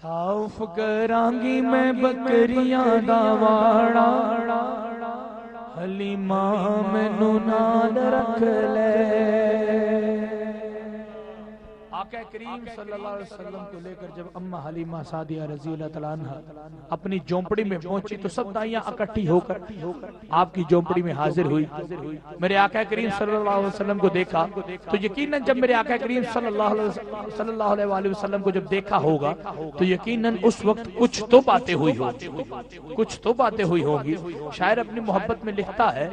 صاف کرانگی میں بکریاں دا واڑا حلیمہ میں نال رکھ لے۔ آقا کریم صلی اللہ علیہ وسلم کو لے کر جب امہ حلیمہ سادیہ رضی اللہ تعالیٰ عنہ اپنی جومپڑی میں پہنچی تو سب دائیاں اکٹھی ہو کر آپ کی جومپڑی میں حاضر ہوئی میرے آقا کریم صلی اللہ علیہ وسلم کو دیکھا تو یقیناً جب میرے آقا کریم صلی اللہ علیہ وسلم کو جب دیکھا ہوگا تو یقیناً اس وقت کچھ تو باتیں ہوئی ہو کچھ تو باتیں ہوئی ہوگی شاعر اپنی محبت میں لکھتا ہے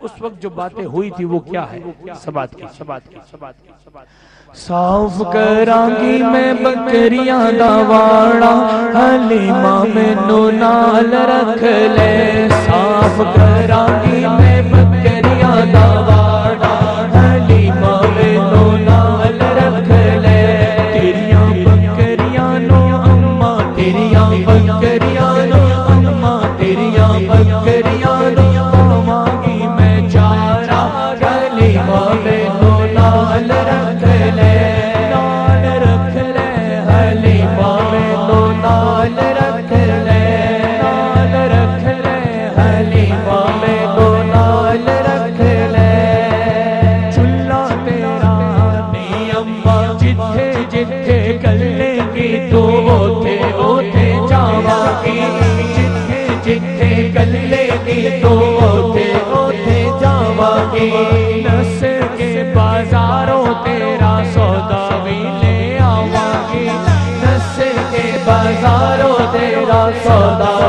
اس وقت جو باتیں ہوئی تھی وہ کیا ہے سبات کی سبات کی سبات کی سبات کرانگی میں بکریاں دا واڑا حلیمہ میں نال رکھ لے صاف کرانگی میں بکریاں دا واڑا حلیمہ میں نال رکھ لے تیریاں بکریاں نو اممہ تیریاں بکریاں نال رکھ لے، نال رکھ لے، حلیمہ میں نال رکھ لے۔ چلا تیرا نی اممہ جتھے جتھے کی تو اوتھے اوتھے کی، جتھے جتھے سودا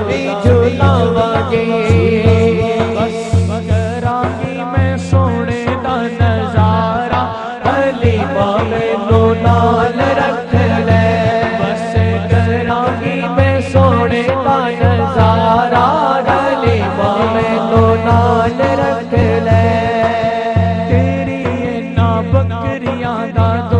جھولا وی جھولاواں گی میں سونے دا نظارہ حلیمہ میں نو نال رکھ لے۔ بس کرانگی میں سونے دا نظارہ حلیمہ میں نو نال رکھ لے۔ تیری اینا بکریاں دا دودھ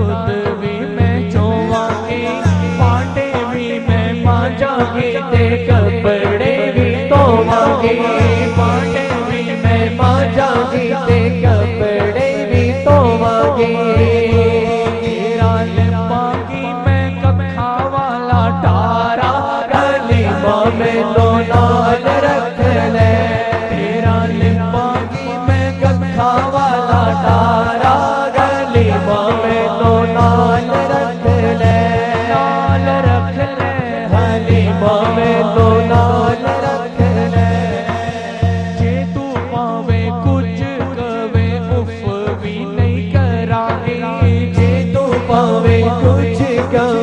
پاوے کچھ کوے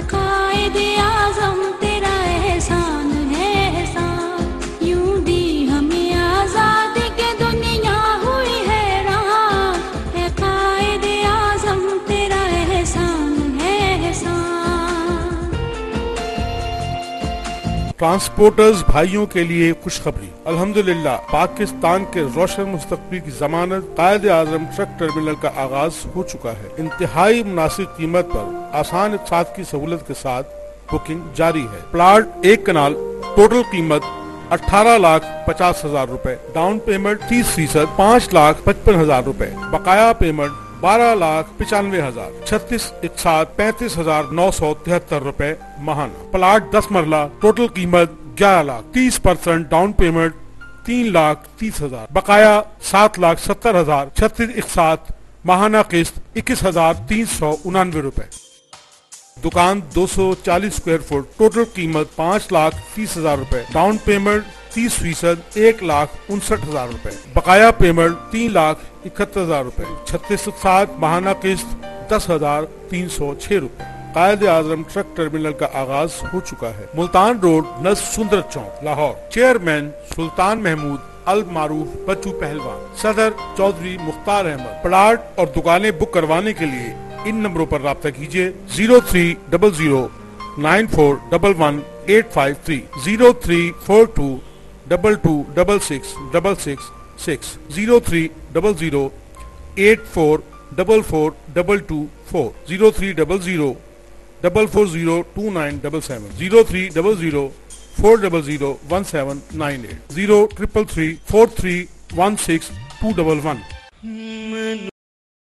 اے ٹرانسپورٹرز بھائیوں کے لیے خوشخبری۔ الحمدللہ، پاکستان کے روشن مستقبل کی ضمانت قائد اعظم ٹرک ٹرمینل کا آغاز ہو چکا ہے۔ انتہائی مناسب قیمت پر آسان اقساط کی سہولت کے ساتھ بکنگ جاری ہے۔ پلاٹ، ایک کنال، ٹوٹل قیمت اٹھارہ لاکھ پچاس ہزار روپے۔ ڈاؤن پیمنٹ تیس فیصد، پانچ لاکھ پچپن ہزار روپے۔ بقایا پیمنٹ بارہ لاکھ پچانوے ہزار، چھتیس اقساط پینتیس ہزار نو سو تہتر روپے ماہانہ پلاٹ دس مرلہ، ٹوٹل قیمت گیارہ لاکھ تیس پرسنٹ ڈاؤن پیمنٹ تین لاکھ تیس ہزار۔ بقایا سات لاکھ ستر ہزار، چھتیس اقساط ماہانہ قسط اکیس ہزار تین سو انانوے روپے۔ دکان دو سو چالیس اسکوائر فٹ، ٹوٹل قیمت پانچ لاکھ تیس ہزار روپے۔ ڈاؤن پیمنٹ تیس فیصد، ایک لاکھ انسٹھ ہزار روپے۔ بقایا پیمنٹ تین لاکھ اکہتر ہزار روپے۔ چھتیس سات ماہانہ قسط دس ہزار تین سو چھ روپے۔ قائد اعظم ٹرک ٹرمینل کا آغاز ہو چکا ہے۔ ملتان روڈ نصف سندر چوک، لاہور۔ چیئرمین سلطان محمود المعروف بچو پہلوان۔ صدر چودھری مختار احمد۔ پلاٹ اور دکانیں بک کروانے کے لیے ان نمبروں پر رابطہ کیجیے۔ Zero three double zero nine four double one eight five three. Zero three four two double two double six double six six zero three double zero eight four double four double two four zero three double zero double four zero two nine double seven zero three double zero four double zero one seven nine eight zero triple three four three one six two double one